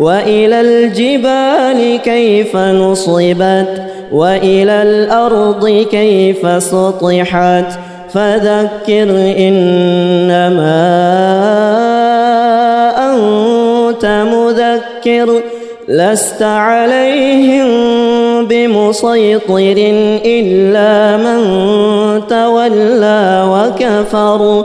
وإلى الجبال كيف نصبت وإلى الأرض كيف سطحت. فذكر إنما أنت مذكر لست عليهم بمسيطر إلا من تولى وكفر.